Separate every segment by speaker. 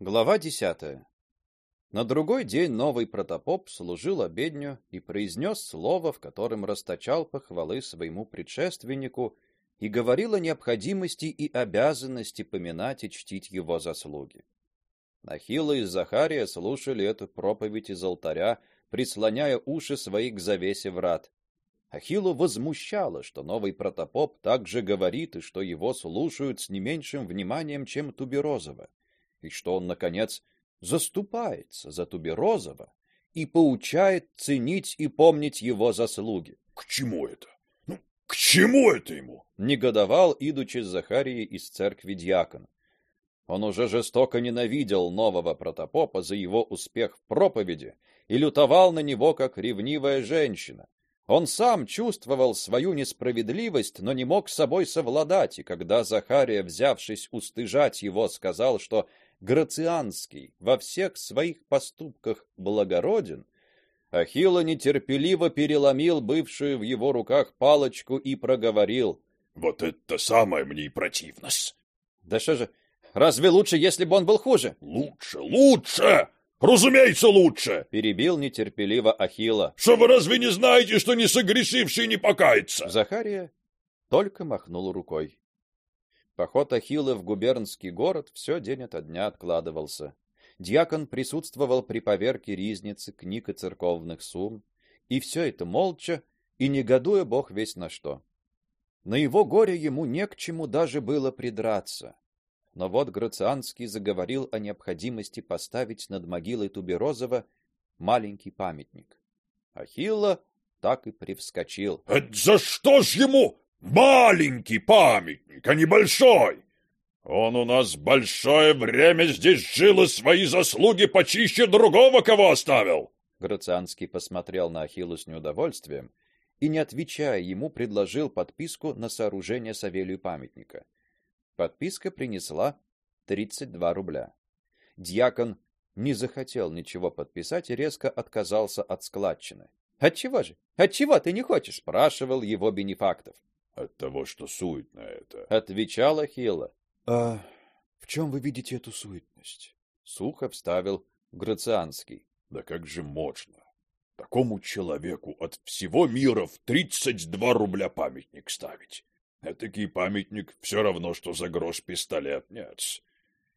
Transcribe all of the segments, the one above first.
Speaker 1: Глава 10. На другой день новый протопоп служил обедню и произнес слово, в котором расточал похвалы своему предшественнику и говорил о необходимости и обязанности поминать и чтить его заслуги. Ахилла и Захария слушали эту проповедь из алтаря, прислоняя уши свои к завесе врат. Ахиллу возмущало, что новый протопоп также говорит и что его слушают с не меньшим вниманием, чем Туберозова и что он наконец заступается за Туберозова и поучает ценить и помнить его заслуги.
Speaker 2: К чему это? Ну, к чему это ему?
Speaker 1: негодовал идучи с Захарией из церкви диакон. Он уже жестоко ненавидел нового протопопа за его успех в проповеди и лютовал на него как ревнивая женщина. Он сам чувствовал свою несправедливость, но не мог с собой совладать, и когда Захария, взявшись устыжать его, сказал, что Грацианский во всех своих поступках благороден, Ахилла нетерпеливо переломил бывшую в его руках палочку и проговорил:
Speaker 2: "Вот это самое мне и противно
Speaker 1: Да что же, разве лучше, если бы он был хуже?
Speaker 2: Лучше, лучше. Разумеется, лучше,
Speaker 1: перебил нетерпеливо Ахилла.
Speaker 2: Что вы разве не знаете, что не согрешивший не покается?
Speaker 1: Захария только махнул рукой. Поход Ахилла в губернский город все день ото дня откладывался. Дьякон присутствовал при поверке ризницы, книг и церковных сумм, и все это молча и негодуя Бог весь на что. На его горе ему не к чему даже было придраться. Но вот Грацианский заговорил о необходимости поставить над могилой Туберозова маленький памятник. Ахилла так и привскочил.
Speaker 2: "Это за что ж ему Маленький памятник, а не большой. Он у нас большое время здесь жил и свои заслуги почище другого кого оставил.
Speaker 1: Грацианский посмотрел на Ахилла с неудовольствием и, не отвечая ему, предложил подписку на сооружение Савелию памятника. Подписка принесла 32 рубля. Дьякон не захотел ничего подписать и резко отказался от складчины. "Отчего же? Отчего ты не хочешь?" спрашивал его бенефактов.
Speaker 2: От того, что суетно это,
Speaker 1: отвечала Хила.
Speaker 3: А в чем вы видите эту суетность?
Speaker 1: сухо вставил Грацианский.
Speaker 2: Да как же можно такому человеку от всего мира в тридцать два рубля памятник ставить? Этакий памятник все равно что за грош пистолет, нет.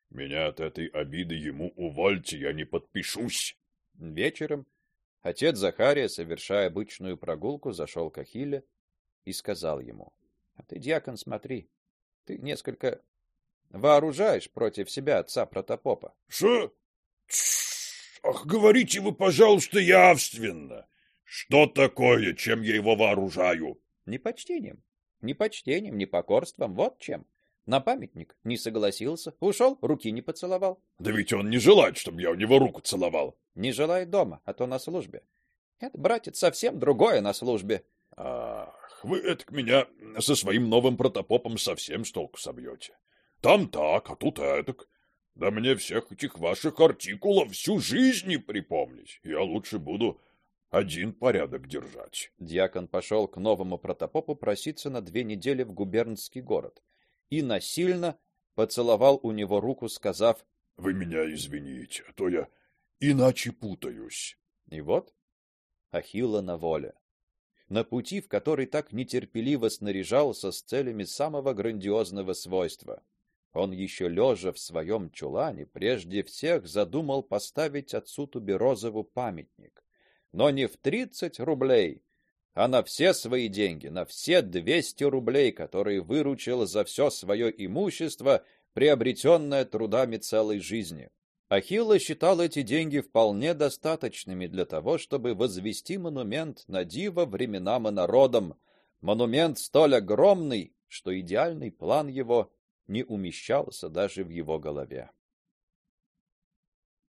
Speaker 2: Меня от этой обиды ему увольте, я не подпишусь.
Speaker 1: Вечером отец Захария, совершая обычную прогулку, зашел к Ахилле и сказал ему: "А ты, дьякон, смотри, ты несколько вооружаешь против себя отца протопопа".
Speaker 2: "Что? Ах, говорите вы, пожалуйста, явственно. Что такое, чем я его вооружаю?"
Speaker 1: "Не почтением, не почтением, не покорством, вот чем. На памятник не согласился, ушел, руки не поцеловал.
Speaker 2: Да ведь он не желает, чтобы я у него руку целовал.
Speaker 1: Не желает дома, а то на службе. Это братец совсем другое на службе.
Speaker 2: А, вы это меня со своим новым протопопом совсем с толку собьете. Там так, а тут эдак. Да мне всех этих ваших артикулов всю жизнь не припомнить. Я лучше буду один порядок держать.
Speaker 1: Дьякон пошел к новому протопопу проситься на две недели в губернский город и насильно поцеловал у него руку, сказав:
Speaker 2: "Вы меня извините, а то я иначе путаюсь".
Speaker 1: И вот Ахилла на воле на пути, в который так нетерпеливо снаряжался с целями самого грандиозного свойства. Он еще лежа в своем чулане прежде всех задумал поставить отцу Туберозову памятник, но не в тридцать рублей, а на все свои деньги, на все двести рублей, которые выручил за все свое имущество, приобретенное трудами целой жизни. Ахилла считал эти деньги вполне достаточными для того, чтобы возвести монумент на диво временам и народам, монумент столь огромный, что идеальный план его не умещался даже в его голове.